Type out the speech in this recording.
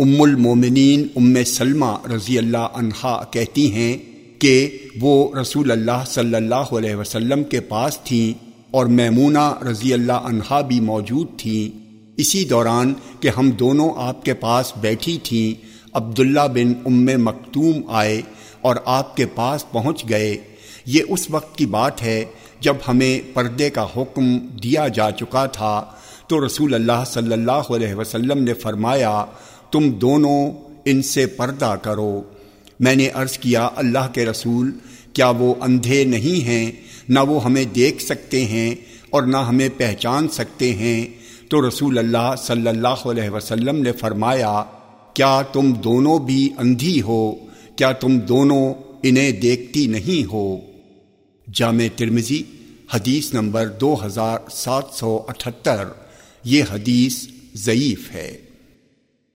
ام المومنین ام سلمہ رضی اللہ عنہا کہتی ہیں کہ وہ رسول اللہ صلی اللہ علیہ وسلم کے پاس تھیں اور میمونہ رضی اللہ عنہا بھی موجود تھیں۔ اسی دوران کہ ہم دونوں آپ کے پاس بیٹھی تھیں، عبداللہ بن ام مکتوم آئے اور آپ کے پاس پہنچ گئے۔ یہ اس وقت کی بات ہے جب ہمیں پردے کا حکم دیا جا چکا تھا۔ تو رسول اللہ صلی اللہ علیہ وسلم نے فرمایا تم دونوں ان سے پردہ کرو۔ میں نے عرض کیا، اللہ کے رسول، کیا وہ اندھے نہیں ہیں؟ نہ وہ ہمیں دیکھ سکتے ہیں اور نہ ہمیں پہچان سکتے ہیں۔ تو رسول اللہ صلی اللہ علیہ وسلم نے فرمایا، کیا تم دونوں بھی اندھی ہو؟ کیا تم دونوں انہیں دیکھتی نہیں ہو؟ جامع ترمزی حدیث نمبر دو ہزار سات سو اٹھتر۔ یہ حدیث ضعیف ہے۔